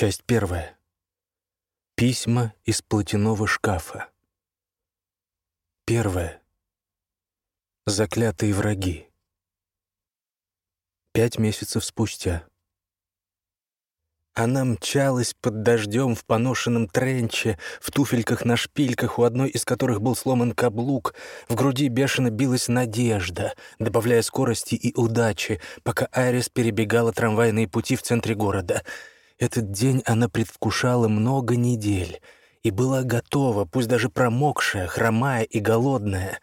Часть первая. Письма из платяного шкафа. Первое. Заклятые враги. Пять месяцев спустя. Она мчалась под дождем в поношенном тренче, в туфельках на шпильках, у одной из которых был сломан каблук. В груди бешено билась надежда, добавляя скорости и удачи, пока Айрис перебегала трамвайные пути в центре города. Этот день она предвкушала много недель и была готова, пусть даже промокшая, хромая и голодная.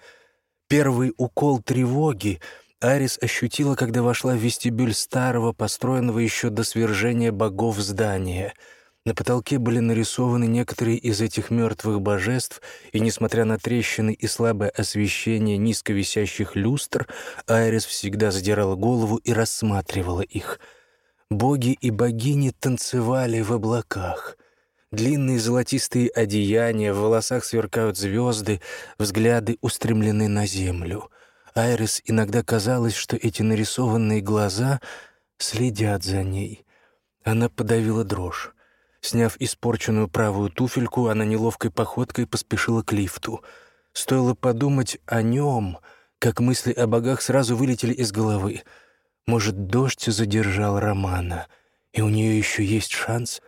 Первый укол тревоги — Арис ощутила, когда вошла в вестибюль старого, построенного еще до свержения богов здания. На потолке были нарисованы некоторые из этих мертвых божеств, и, несмотря на трещины и слабое освещение низко висящих люстр, Айрис всегда задирала голову и рассматривала их. Боги и богини танцевали в облаках — Длинные золотистые одеяния, в волосах сверкают звезды, взгляды устремлены на землю. Айрис иногда казалось, что эти нарисованные глаза следят за ней. Она подавила дрожь. Сняв испорченную правую туфельку, она неловкой походкой поспешила к лифту. Стоило подумать о нем, как мысли о богах сразу вылетели из головы. Может, дождь задержал Романа, и у нее еще есть шанс?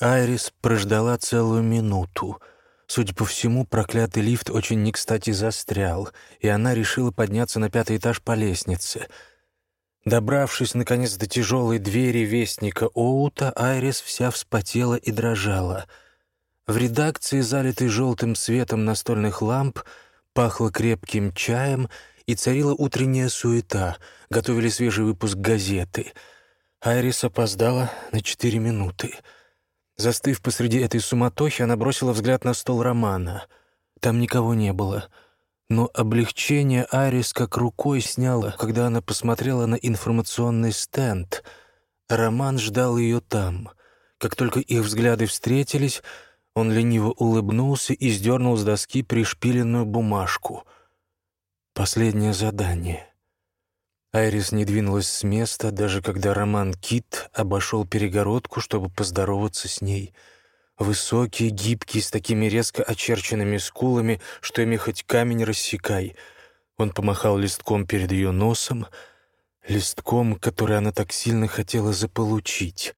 Айрис прождала целую минуту — Судя по всему, проклятый лифт очень не кстати застрял, и она решила подняться на пятый этаж по лестнице. Добравшись, наконец, до тяжелой двери вестника Оута, Айрис вся вспотела и дрожала. В редакции, залитой желтым светом настольных ламп, пахло крепким чаем и царила утренняя суета, готовили свежий выпуск газеты. Айрис опоздала на четыре минуты — Застыв посреди этой суматохи, она бросила взгляд на стол Романа. Там никого не было. Но облегчение Арис как рукой сняла, когда она посмотрела на информационный стенд. Роман ждал ее там. Как только их взгляды встретились, он лениво улыбнулся и сдернул с доски пришпиленную бумажку. «Последнее задание». Айрис не двинулась с места, даже когда Роман Кит обошел перегородку, чтобы поздороваться с ней. Высокий, гибкий, с такими резко очерченными скулами, что ими хоть камень рассекай. Он помахал листком перед ее носом, листком, который она так сильно хотела заполучить.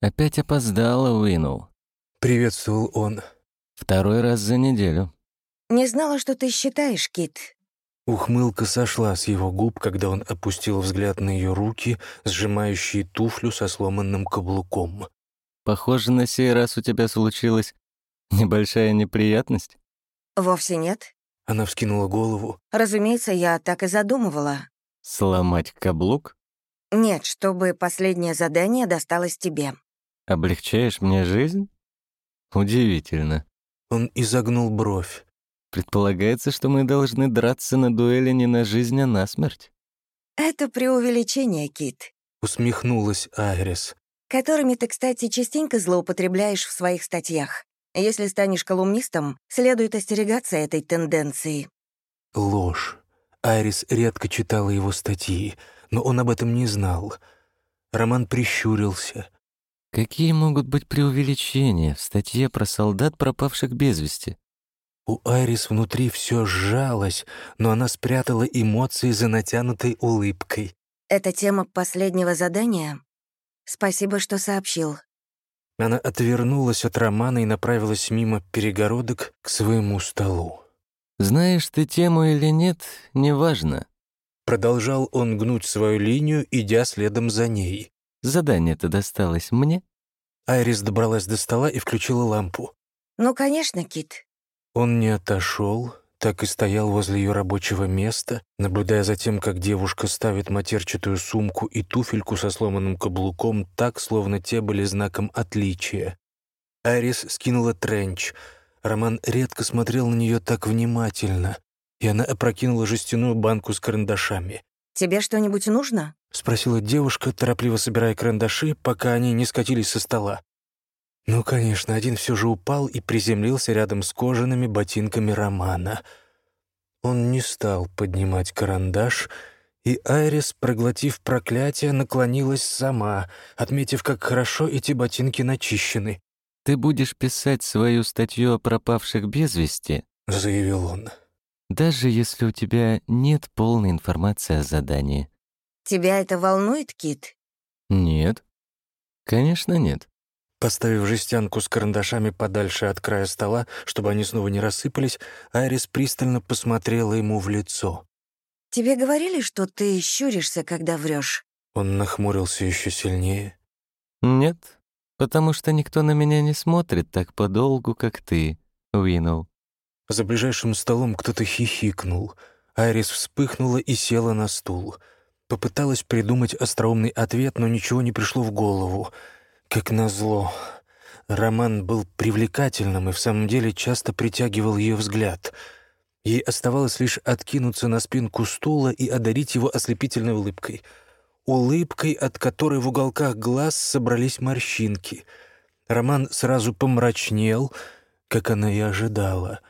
«Опять опоздала, вынул», — приветствовал он. «Второй раз за неделю». «Не знала, что ты считаешь, Кит. Ухмылка сошла с его губ, когда он опустил взгляд на ее руки, сжимающие туфлю со сломанным каблуком. «Похоже, на сей раз у тебя случилась небольшая неприятность?» «Вовсе нет». Она вскинула голову. «Разумеется, я так и задумывала». «Сломать каблук?» «Нет, чтобы последнее задание досталось тебе». «Облегчаешь мне жизнь?» «Удивительно». Он изогнул бровь. Предполагается, что мы должны драться на дуэли не на жизнь, а на смерть. Это преувеличение, Кит. Усмехнулась Айрис. Которыми ты, кстати, частенько злоупотребляешь в своих статьях. Если станешь колумнистом, следует остерегаться этой тенденции. Ложь. Айрис редко читала его статьи, но он об этом не знал. Роман прищурился. Какие могут быть преувеличения в статье про солдат, пропавших без вести? У Айрис внутри все сжалось, но она спрятала эмоции за натянутой улыбкой. «Это тема последнего задания? Спасибо, что сообщил». Она отвернулась от Романа и направилась мимо перегородок к своему столу. «Знаешь ты тему или нет, неважно». Продолжал он гнуть свою линию, идя следом за ней. «Задание-то досталось мне?» Айрис добралась до стола и включила лампу. «Ну, конечно, Кит. Он не отошел, так и стоял возле ее рабочего места, наблюдая за тем, как девушка ставит матерчатую сумку и туфельку со сломанным каблуком так, словно те были знаком отличия. Арис скинула тренч. Роман редко смотрел на нее так внимательно, и она опрокинула жестяную банку с карандашами. «Тебе что-нибудь нужно?» — спросила девушка, торопливо собирая карандаши, пока они не скатились со стола. Ну, конечно, один все же упал и приземлился рядом с кожаными ботинками Романа. Он не стал поднимать карандаш И Айрис, проглотив проклятие, наклонилась сама, отметив, как хорошо эти ботинки начищены. «Ты будешь писать свою статью о пропавших без вести?» — заявил он. «Даже если у тебя нет полной информации о задании». «Тебя это волнует, Кит?» «Нет». «Конечно, нет». Поставив жестянку с карандашами подальше от края стола, чтобы они снова не рассыпались, Айрис пристально посмотрела ему в лицо. «Тебе говорили, что ты щуришься, когда врешь? Он нахмурился еще сильнее. «Нет, потому что никто на меня не смотрит так подолгу, как ты, Уинноу». За ближайшим столом кто-то хихикнул. Айрис вспыхнула и села на стул. Попыталась придумать остроумный ответ, но ничего не пришло в голову — как назло, Роман был привлекательным и в самом деле часто притягивал ее взгляд. Ей оставалось лишь откинуться на спинку стула и одарить его ослепительной улыбкой. Улыбкой, от которой в уголках глаз собрались морщинки. Роман сразу помрачнел, как она и ожидала.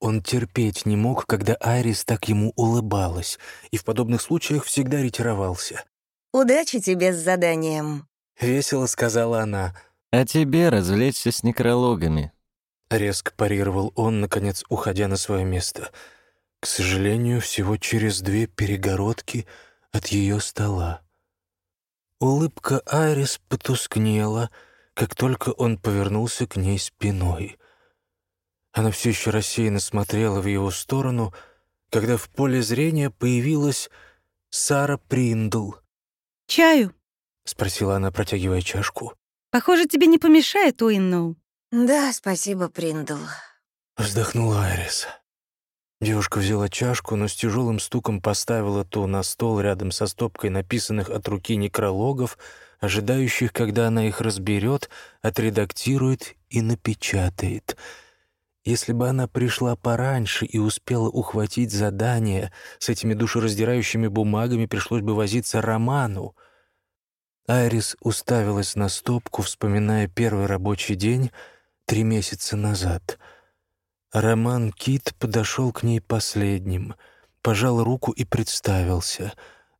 Он терпеть не мог, когда Айрис так ему улыбалась, и в подобных случаях всегда ретировался. «Удачи тебе с заданием», — весело сказала она. «А тебе развлечься с некрологами». Резко парировал он, наконец, уходя на свое место. К сожалению, всего через две перегородки от ее стола. Улыбка Айрис потускнела, как только он повернулся к ней спиной. Она все еще рассеянно смотрела в его сторону, когда в поле зрения появилась Сара Приндл. «Чаю?» — спросила она, протягивая чашку. «Похоже, тебе не помешает, Уинноу». «Да, спасибо, Приндл». Вздохнула Айрис. Девушка взяла чашку, но с тяжелым стуком поставила ту на стол рядом со стопкой написанных от руки некрологов, ожидающих, когда она их разберет, отредактирует и напечатает. Если бы она пришла пораньше и успела ухватить задание, с этими душераздирающими бумагами пришлось бы возиться Роману. Айрис уставилась на стопку, вспоминая первый рабочий день три месяца назад. Роман Кит подошел к ней последним, пожал руку и представился.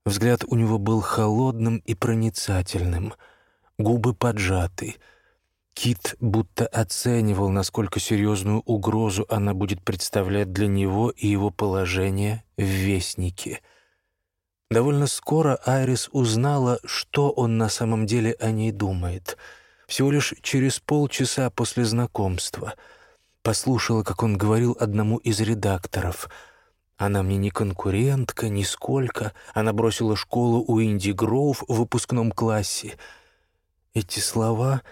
Взгляд у него был холодным и проницательным, губы поджаты. Кит будто оценивал, насколько серьезную угрозу она будет представлять для него и его положение в Вестнике — Довольно скоро Айрис узнала, что он на самом деле о ней думает. Всего лишь через полчаса после знакомства. Послушала, как он говорил одному из редакторов. «Она мне не конкурентка, нисколько. Она бросила школу у Инди Гроув в выпускном классе». Эти слова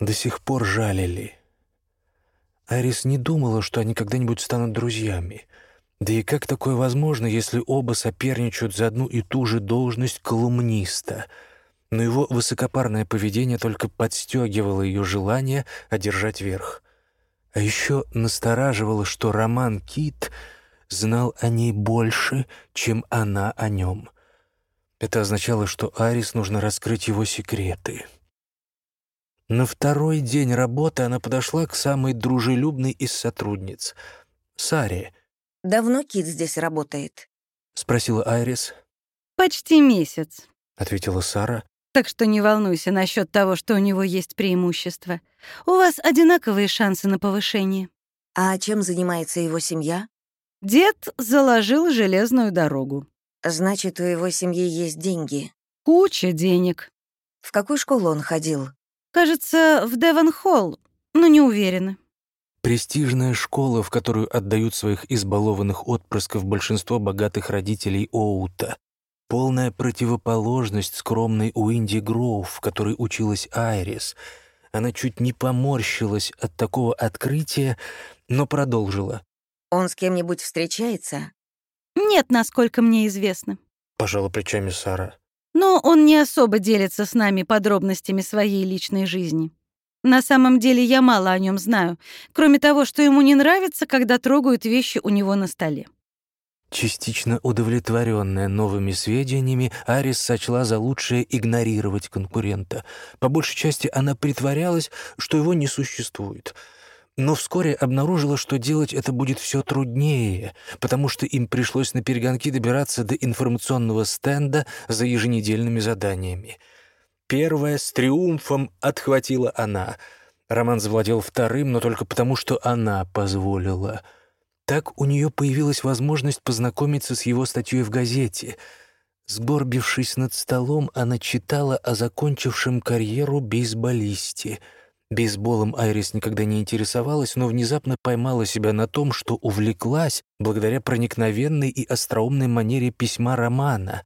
до сих пор жалили. Айрис не думала, что они когда-нибудь станут друзьями — да и как такое возможно, если оба соперничают за одну и ту же должность колумниста? Но его высокопарное поведение только подстегивало ее желание одержать верх. А еще настораживало, что Роман Кит знал о ней больше, чем она о нем. Это означало, что Арис нужно раскрыть его секреты. На второй день работы она подошла к самой дружелюбной из сотрудниц — Саре — «Давно Кит здесь работает?» — спросила Айрис. «Почти месяц», — ответила Сара. «Так что не волнуйся насчет того, что у него есть преимущество. У вас одинаковые шансы на повышение». «А чем занимается его семья?» Дед заложил железную дорогу. «Значит, у его семьи есть деньги?» «Куча денег». «В какую школу он ходил?» «Кажется, в Девон-Холл, но не уверена». Престижная школа, в которую отдают своих избалованных отпрысков большинство богатых родителей Оута. Полная противоположность скромной Уинди Гроув, в которой училась Айрис. Она чуть не поморщилась от такого открытия, но продолжила. «Он с кем-нибудь встречается?» «Нет, насколько мне известно», — пожала плечами Сара. «Но он не особо делится с нами подробностями своей личной жизни». На самом деле я мало о нем знаю, кроме того, что ему не нравится, когда трогают вещи у него на столе. Частично удовлетворенная новыми сведениями, Арис сочла за лучшее игнорировать конкурента. По большей части она притворялась, что его не существует. но вскоре обнаружила, что делать это будет все труднее, потому что им пришлось на перегонки добираться до информационного стенда за еженедельными заданиями. Первое с триумфом отхватила она. Роман завладел вторым, но только потому, что она позволила. Так у нее появилась возможность познакомиться с его статьей в газете. Сгорбившись над столом, она читала о закончившем карьеру бейсболисте — Бейсболом Айрис никогда не интересовалась, но внезапно поймала себя на том, что увлеклась благодаря проникновенной и остроумной манере письма романа.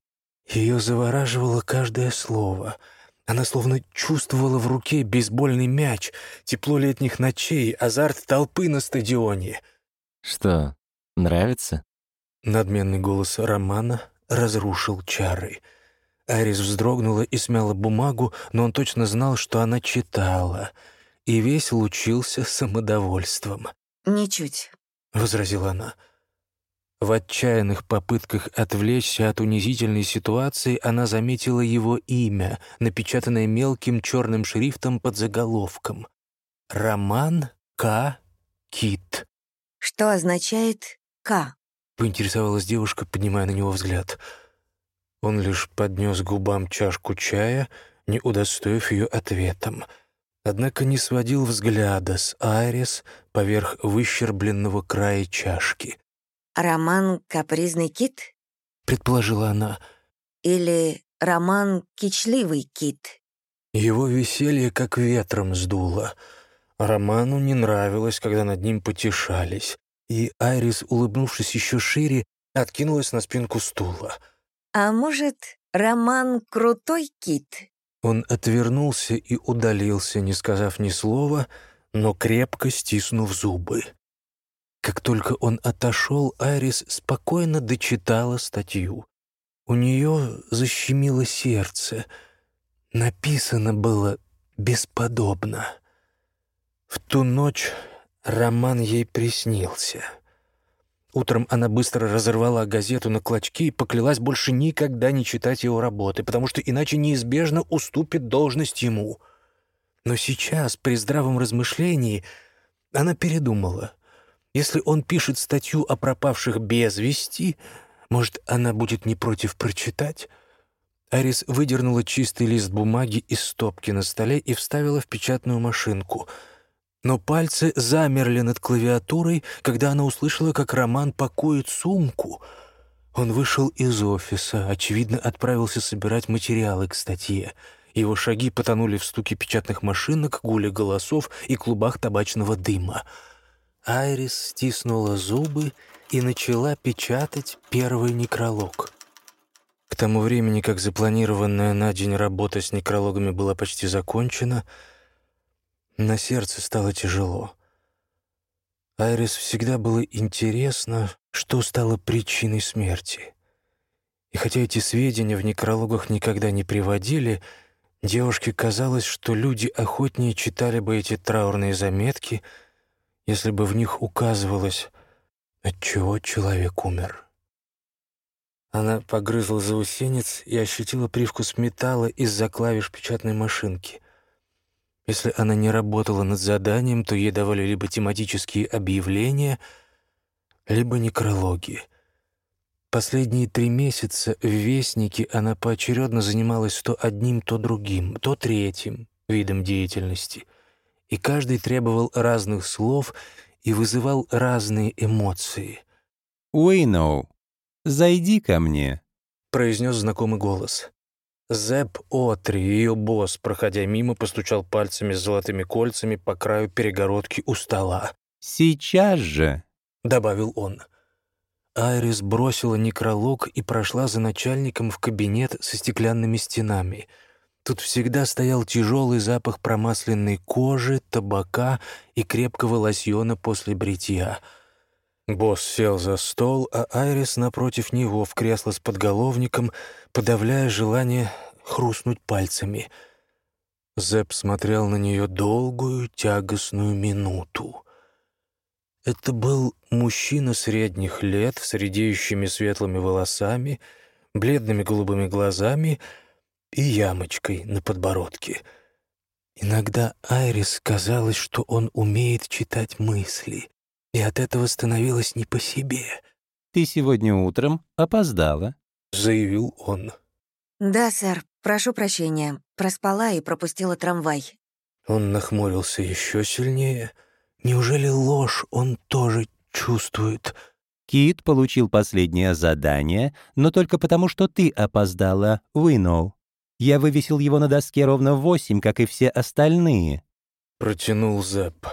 Ее завораживало каждое слово. Она словно чувствовала в руке бейсбольный мяч, тепло летних ночей, азарт толпы на стадионе. «Что, нравится?» Надменный голос романа разрушил чары. Арис вздрогнула и смяла бумагу, но он точно знал, что она читала — и весь лучился самодовольством. «Ничуть», — возразила она. В отчаянных попытках отвлечься от унизительной ситуации она заметила его имя, напечатанное мелким черным шрифтом под заголовком. «Роман К. Кит». «Что означает «К»?» — поинтересовалась девушка, поднимая на него взгляд. Он лишь поднес губам чашку чая, не удостоив ее ответом — однако не сводил взгляда с Айрис поверх выщербленного края чашки. «Роман «Капризный кит»?» — предположила она. «Или роман «Кичливый кит»?» Его веселье как ветром сдуло. Роману не нравилось, когда над ним потешались, и Айрис, улыбнувшись еще шире, откинулась на спинку стула. «А может, роман «Крутой кит»?» Он отвернулся и удалился, не сказав ни слова, но крепко стиснув зубы. Как только он отошел, Айрис спокойно дочитала статью. У нее защемило сердце. Написано было бесподобно. В ту ночь роман ей приснился — Утром она быстро разорвала газету на клочки и поклялась больше никогда не читать его работы, потому что иначе неизбежно уступит должность ему. Но сейчас, при здравом размышлении, она передумала. Если он пишет статью о пропавших без вести, может, она будет не против прочитать? Арис выдернула чистый лист бумаги из стопки на столе и вставила в печатную машинку — но пальцы замерли над клавиатурой, когда она услышала, как Роман пакует сумку. Он вышел из офиса, очевидно, отправился собирать материалы к статье. Его шаги потонули в стуке печатных машинок, гуле голосов и клубах табачного дыма. Айрис стиснула зубы и начала печатать первый некролог. К тому времени, как запланированная на день работа с некрологами была почти закончена, на сердце стало тяжело. Айрис всегда было интересно, что стало причиной смерти. И хотя эти сведения в некрологах никогда не приводили, девушке казалось, что люди охотнее читали бы эти траурные заметки, если бы в них указывалось, от чего человек умер. Она погрызла заусенец и ощутила привкус металла из-за клавиш печатной машинки — если она не работала над заданием, то ей давали либо тематические объявления, либо некрологи. Последние три месяца в «Вестнике» она поочередно занималась то одним, то другим, то третьим видом деятельности, и каждый требовал разных слов и вызывал разные эмоции. «Уэйноу, зайди ко мне», — произнес знакомый голос. Зэп Отри, ее босс, проходя мимо, постучал пальцами с золотыми кольцами по краю перегородки у стола. «Сейчас же», — добавил он. Айрис бросила некролог и прошла за начальником в кабинет со стеклянными стенами. Тут всегда стоял тяжелый запах промасленной кожи, табака и крепкого лосьона после бритья — Босс сел за стол, а Айрис напротив него в кресло с подголовником, подавляя желание хрустнуть пальцами. Зэп смотрел на нее долгую, тягостную минуту. Это был мужчина средних лет с редеющими светлыми волосами, бледными голубыми глазами и ямочкой на подбородке. Иногда Айрис казалось, что он умеет читать мысли, и от этого становилось не по себе, Ты сегодня утром опоздала. — заявил он. «Да, сэр, прошу прощения. Проспала и пропустила трамвай». Он нахмурился еще сильнее. Неужели ложь он тоже чувствует? Кит получил последнее задание, но только потому, что ты опоздала, Уинноу. Я вывесил его на доске ровно в восемь, как и все остальные. Протянул Зепп.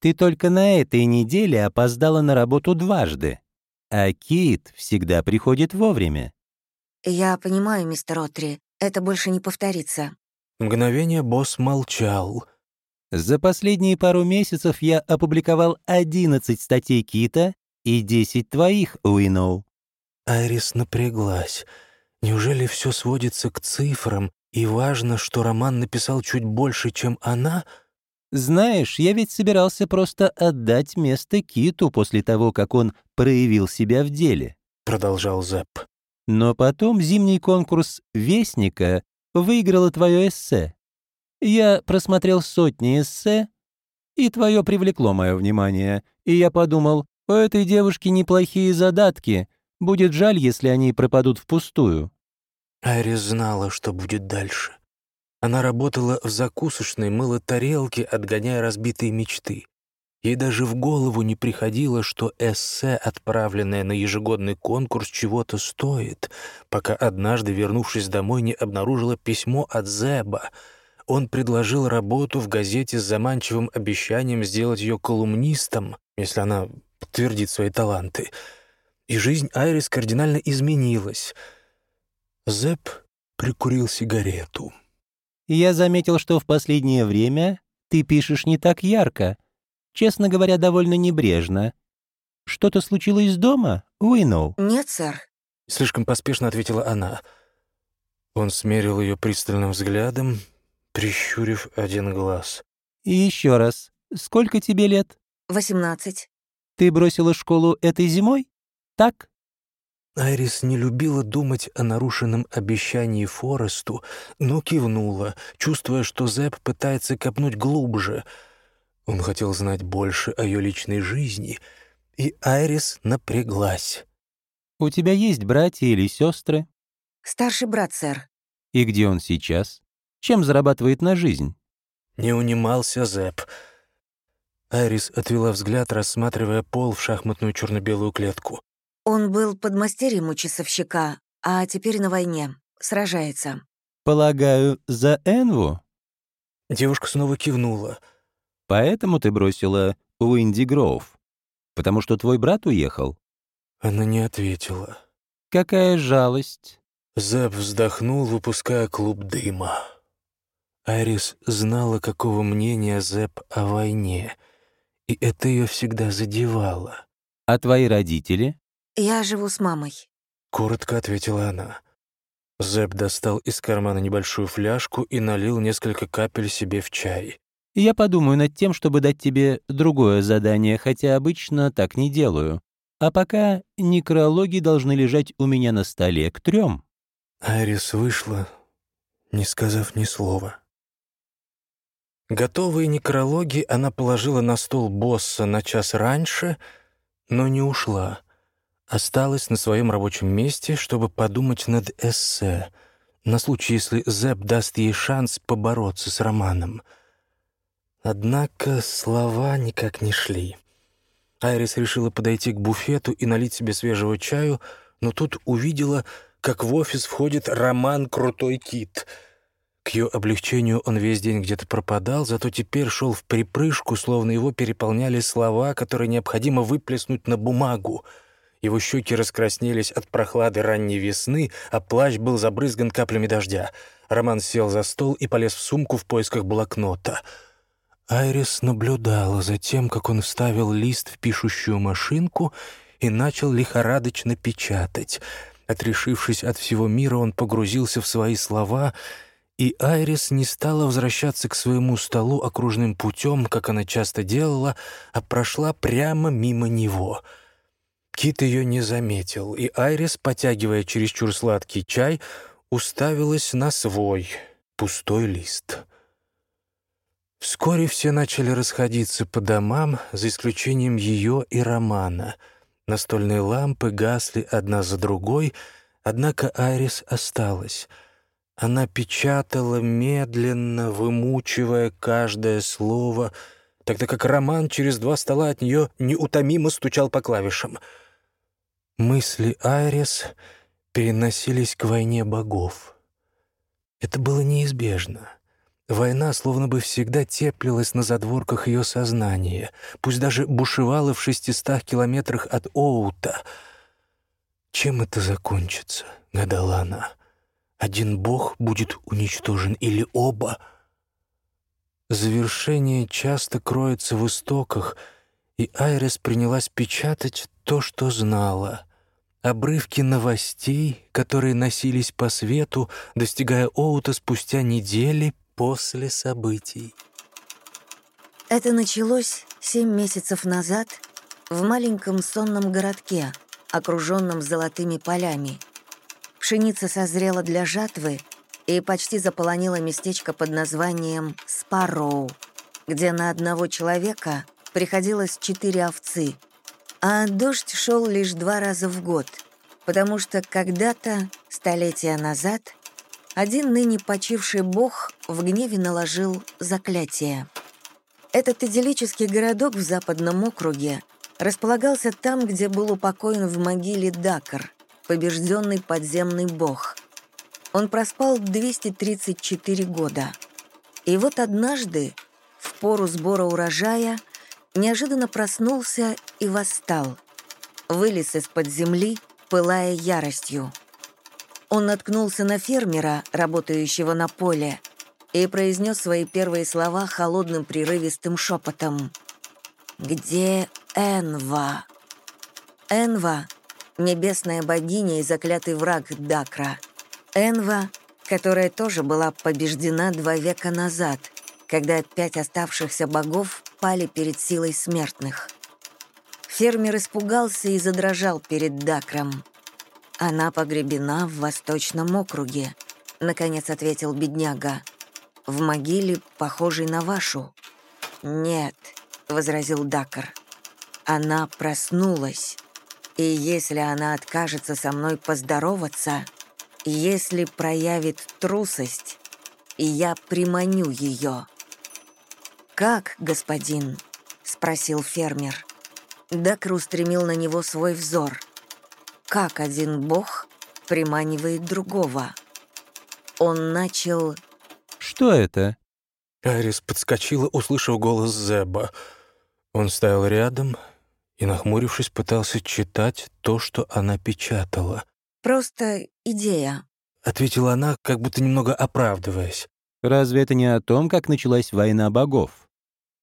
Ты только на этой неделе опоздала на работу дважды. А Кит всегда приходит вовремя. «Я понимаю, мистер Отри, это больше не повторится». Мгновение босс молчал. За последние пару месяцев я опубликовал 11 статей Кита и 10 твоих, Уинноу. Айрис напряглась. Неужели все сводится к цифрам, и важно, что Роман написал чуть больше, чем она? Знаешь, я ведь собирался просто отдать место Киту после того, как он проявил себя в деле. Продолжал Зепп. Но потом зимний конкурс «Вестника» выиграла твое эссе. Я просмотрел сотни эссе, и твое привлекло мое внимание, и я подумал, у этой девушки неплохие задатки, будет жаль, если они пропадут впустую. Айрис знала, что будет дальше. Она работала в закусочной, мыла тарелки, отгоняя разбитые мечты. Ей даже в голову не приходило, что эссе, отправленное на ежегодный конкурс, чего-то стоит, пока однажды, вернувшись домой, не обнаружила письмо от Зеба. Он предложил работу в газете с заманчивым обещанием сделать ее колумнистом, если она подтвердит свои таланты. И жизнь Айрис кардинально изменилась. Зеб прикурил сигарету. Я заметил, что в последнее время ты пишешь не так ярко, честно говоря, довольно небрежно. Что-то случилось дома, Уинноу? «Нет, сэр». Слишком поспешно ответила она. Он смерил ее пристальным взглядом, прищурив один глаз. И еще раз, сколько тебе лет? «Восемнадцать». Ты бросила школу этой зимой? Так? Айрис не любила думать о нарушенном обещании Форесту, но кивнула, чувствуя, что Зэп пытается копнуть глубже. Он хотел знать больше о ее личной жизни, и Айрис напряглась. У тебя есть братья или сестры? «Старший брат, сэр». И где он сейчас? Чем зарабатывает на жизнь? Не унимался Зэп. Айрис отвела взгляд, рассматривая пол в шахматную черно-белую клетку. Он был подмастерьем у часовщика, а теперь на войне. Сражается. Полагаю, за Энву? Девушка снова кивнула. Поэтому ты бросила Уинди Гроув? Потому что твой брат уехал? Она не ответила. Какая жалость. Зэп вздохнул, выпуская клуб дыма. Айрис знала, какого мнения Зэп о войне, и это ее всегда задевало. А твои родители? «Я живу с мамой». Коротко ответила она. Зэп достал из кармана небольшую фляжку и налил несколько капель себе в чай. Я подумаю над тем, чтобы дать тебе другое задание, хотя обычно так не делаю. А пока некрологи должны лежать у меня на столе к трем. Айрис вышла, не сказав ни слова. Готовые некрологи она положила на стол босса на час раньше, но не ушла. Осталась на своем рабочем месте, чтобы подумать над эссе, на случай, если Зэп даст ей шанс побороться с Романом. Однако слова никак не шли. Айрис решила подойти к буфету и налить себе свежего чаю, но тут увидела, как в офис входит Роман Крутой Кит. К ее облегчению он весь день где-то пропадал, зато теперь шел в припрыжку, словно его переполняли слова, которые необходимо выплеснуть на бумагу. Его щеки раскраснелись от прохлады ранней весны, а плащ был забрызган каплями дождя. Роман сел за стол и полез в сумку в поисках блокнота. Айрис наблюдала за тем, как он вставил лист в пишущую машинку и начал лихорадочно печатать. Отрешившись от всего мира, он погрузился в свои слова, и Айрис не стала возвращаться к своему столу окружным путем, как она часто делала, а прошла прямо мимо него — Кит ее не заметил, и Айрис, потягивая чересчур сладкий чай, уставилась на свой пустой лист. Вскоре все начали расходиться по домам, за исключением ее и Романа. Настольные лампы гасли одна за другой, однако Айрис осталась. Она печатала медленно, вымучивая каждое слово, тогда как Роман через два стола от нее неутомимо стучал по клавишам. Мысли Айрис переносились к войне богов. Это было неизбежно — Война словно бы всегда теплилась на задворках ее сознания, пусть даже бушевала в шестистах километрах от Оута. «Чем это закончится?» — гадала она. «Один бог будет уничтожен или оба?» Завершение часто кроется в истоках, и Айрес принялась печатать то, что знала — обрывки новостей, которые носились по свету, достигая Оута спустя недели, после событий. Это началось семь месяцев назад в маленьком сонном городке, окруженном золотыми полями. Пшеница созрела для жатвы и почти заполонила местечко под названием Спарроу, где на одного человека приходилось четыре овцы, а дождь шел лишь два раза в год, потому что когда-то, столетия назад, один ныне почивший бог в гневе наложил заклятие. Этот идиллический городок в западном округе располагался там, где был упокоен в могиле Дакар, побежденный подземный бог. Он проспал 234 года. И вот однажды, в пору сбора урожая, неожиданно проснулся и восстал. Вылез из-под земли, пылая яростью. Он наткнулся на фермера, работающего на поле, и произнес свои первые слова холодным прерывистым шепотом. «Где Энва?» Энва — небесная богиня и заклятый враг Дакра. Энва, которая тоже была побеждена два века назад, когда пять оставшихся богов пали перед силой смертных. Фермер испугался и задрожал перед Дакром. «Она погребена в Восточном округе», — наконец ответил бедняга. «В могиле, похожей на вашу». «Нет», — возразил Дакар. «Она проснулась. И если она откажется со мной поздороваться, если проявит трусость, я приманю ее». «Как, господин?» — спросил фермер. Дакр устремил на него свой взор — как один бог приманивает другого. Он начал... «Что это?» Арис подскочила, услышав голос Зеба. Он стоял рядом и, нахмурившись, пытался читать то, что она печатала. «Просто идея», — ответила она, как будто немного оправдываясь. «Разве это не о том, как началась война богов?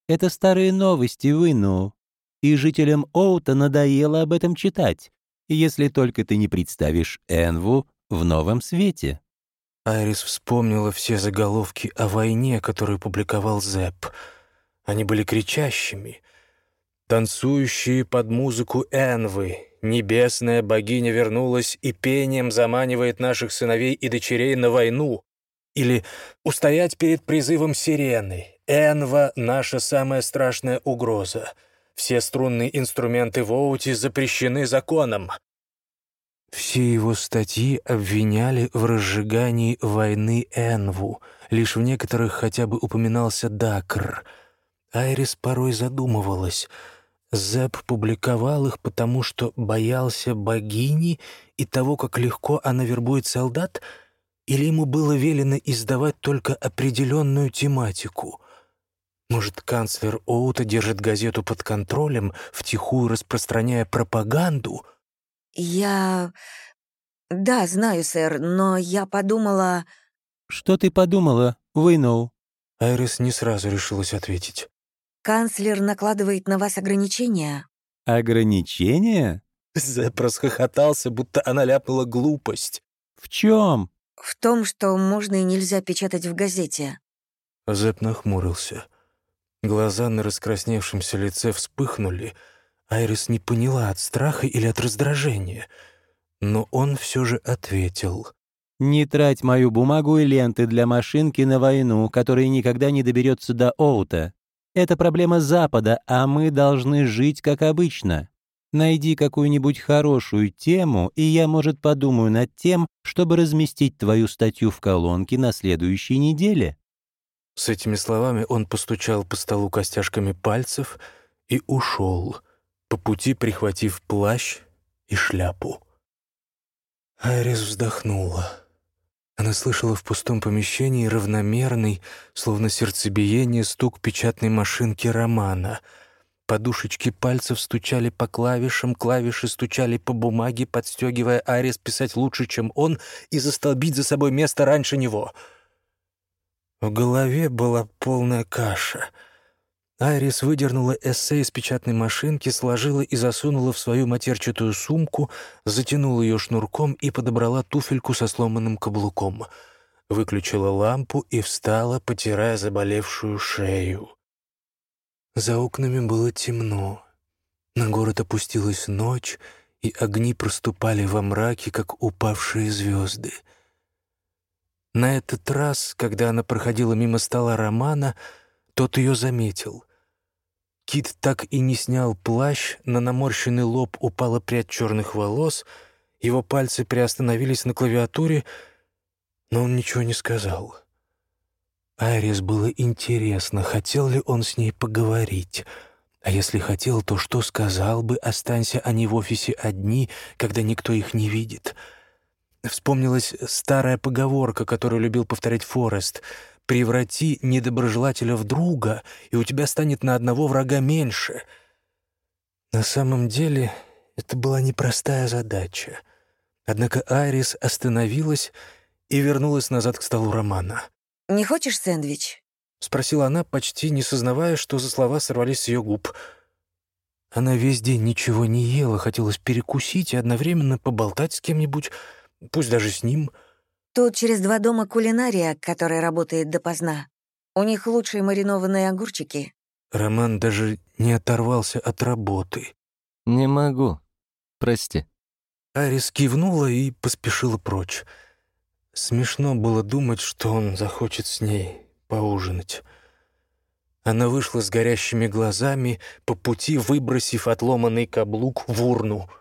Это старые новости, Выну. И жителям Оута надоело об этом читать если только ты не представишь Энву в новом свете». Айрис вспомнила все заголовки о войне, которые публиковал Зепп. Они были кричащими. «Танцующие под музыку Энвы», «Небесная богиня вернулась и пением заманивает наших сыновей и дочерей на войну», или «Устоять перед призывом сирены», «Энва — наша самая страшная угроза», все струнные инструменты в Оуте запрещены законом. Все его статьи обвиняли в разжигании войны Энву, лишь в некоторых хотя бы упоминался Дакр. Айрис порой задумывалась. Зэп публиковал их, потому что боялся богини и того, как легко она вербует солдат, или ему было велено издавать только определенную тематику — может, канцлер Оута держит газету под контролем, втихую распространяя пропаганду? Я... Да, знаю, сэр, но я подумала... Что ты подумала, Уэйноу? Айрис не сразу решилась ответить. Канцлер накладывает на вас ограничения. Ограничения? Зэп расхохотался, будто она ляпнула глупость. В чем? В том, что можно и нельзя печатать в газете. Зэп нахмурился. Глаза на раскрасневшемся лице вспыхнули. Айрис не поняла, от страха или от раздражения. Но он все же ответил. Не трать мою бумагу и ленты для машинки на войну, которая никогда не доберется до Оута. Это проблема Запада, а мы должны жить как обычно. Найди какую-нибудь хорошую тему, и я, может, подумаю над тем, чтобы разместить твою статью в колонке на следующей неделе». С этими словами он постучал по столу костяшками пальцев и ушел, по пути прихватив плащ и шляпу. Айрис вздохнула. Она слышала в пустом помещении равномерный, словно сердцебиение, стук печатной машинки романа. Подушечки пальцев стучали по клавишам, клавиши стучали по бумаге, подстегивая Айрис писать лучше, чем он, и застолбить за собой место раньше него. В голове была полная каша — Айрис выдернула эссе из печатной машинки, сложила и засунула в свою матерчатую сумку, затянула ее шнурком и подобрала туфельку со сломанным каблуком. Выключила лампу и встала, потирая заболевшую шею. За окнами было темно. На город опустилась ночь, и огни проступали во мраке, как упавшие звезды. На этот раз, когда она проходила мимо стола Романа, тот ее заметил. Кит так и не снял плащ, на наморщенный лоб упала прядь черных волос, его пальцы приостановились на клавиатуре, но он ничего не сказал. Айрис было интересно, хотел ли он с ней поговорить. А если хотел, то что сказал бы, останься они в офисе одни, когда никто их не видит? Вспомнилась старая поговорка, которую любил повторять Форест — Преврати недоброжелателя в друга, и у тебя станет на одного врага меньше. На самом деле это была непростая задача. Однако Айрис остановилась и вернулась назад к столу Романа. «Не хочешь сэндвич?» — спросила она, почти не сознавая, что за слова сорвались с ее губ. Она весь день ничего не ела, хотелось перекусить и одновременно поболтать с кем-нибудь, пусть даже с ним — Тут через два дома кулинария, которая работает допоздна. У них лучшие маринованные огурчики». Роман даже не оторвался от работы. «Не могу. Прости». Арис кивнула и поспешила прочь. Смешно было думать, что он захочет с ней поужинать. Она вышла с горящими глазами, по пути выбросив отломанный каблук в урну —